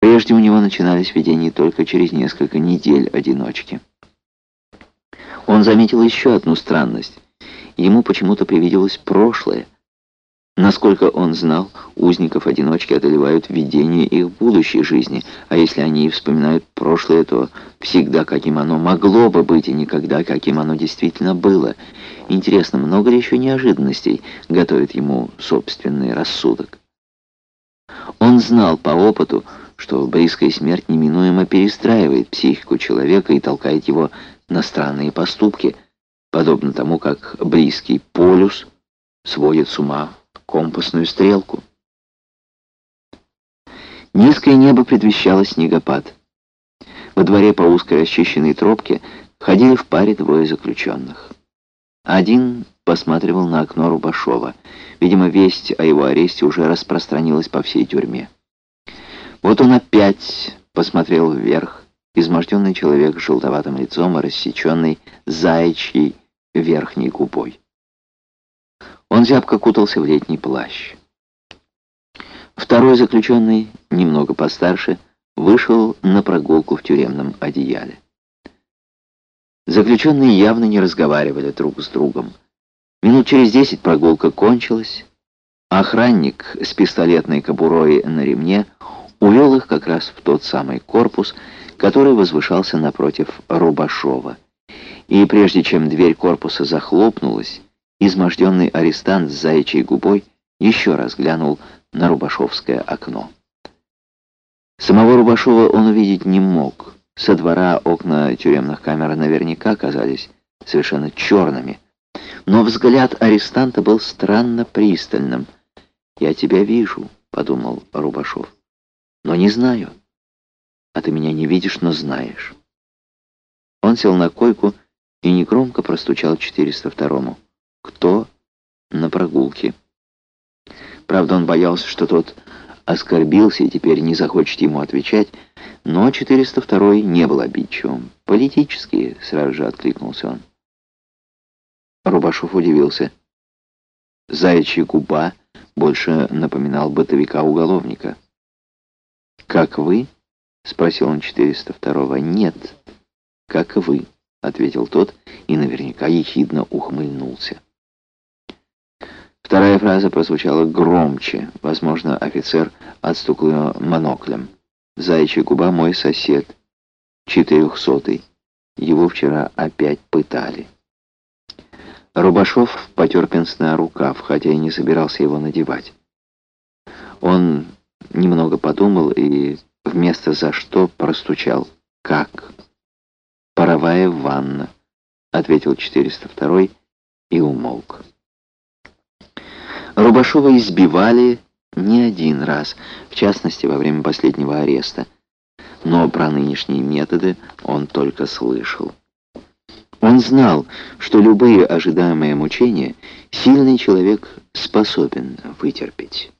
Прежде у него начинались видения только через несколько недель одиночки. Он заметил еще одну странность. Ему почему-то привиделось прошлое. Насколько он знал, узников-одиночки одолевают видения их будущей жизни, а если они вспоминают прошлое, то всегда каким оно могло бы быть, и никогда каким оно действительно было. Интересно, много ли еще неожиданностей готовит ему собственный рассудок? Он знал по опыту, что близкая смерть неминуемо перестраивает психику человека и толкает его на странные поступки, подобно тому, как близкий полюс сводит с ума компасную стрелку. Низкое небо предвещало снегопад. Во дворе по узкой расчищенной тропке ходили в паре двое заключенных. Один посматривал на окно Рубашова. Видимо, весть о его аресте уже распространилась по всей тюрьме. Вот он опять посмотрел вверх. Изможденный человек с желтоватым лицом и рассеченный заячьей верхней губой. Он зябко кутался в летний плащ. Второй заключенный, немного постарше, вышел на прогулку в тюремном одеяле. Заключенные явно не разговаривали друг с другом. Минут через десять прогулка кончилась. Охранник с пистолетной кобурой на ремне увел их как раз в тот самый корпус, который возвышался напротив Рубашова. И прежде чем дверь корпуса захлопнулась, Изможденный арестант с заячьей губой еще раз глянул на Рубашовское окно. Самого Рубашова он увидеть не мог. Со двора окна тюремных камер наверняка казались совершенно черными. Но взгляд арестанта был странно пристальным. «Я тебя вижу», — подумал Рубашов. «Но не знаю. А ты меня не видишь, но знаешь». Он сел на койку и негромко простучал 402-му кто на прогулке. Правда, он боялся, что тот оскорбился и теперь не захочет ему отвечать, но 402 не был обидчивым. «Политические», — сразу же откликнулся он. Рубашов удивился. Заячья губа больше напоминал бытовика-уголовника. «Как вы?» — спросил он 402-го. «Нет, как вы», — ответил тот и наверняка ехидно ухмыльнулся. Вторая фраза прозвучала громче. Возможно, офицер отстукнул моноклем. «Заячья губа мой сосед. Четырехсотый. Его вчера опять пытали». Рубашов потер пенсне рукав, хотя и не собирался его надевать. Он немного подумал и вместо «за что» простучал «как». «Паровая ванна», — ответил 402 и умолк. Рубашова избивали не один раз, в частности, во время последнего ареста. Но про нынешние методы он только слышал. Он знал, что любые ожидаемые мучения сильный человек способен вытерпеть.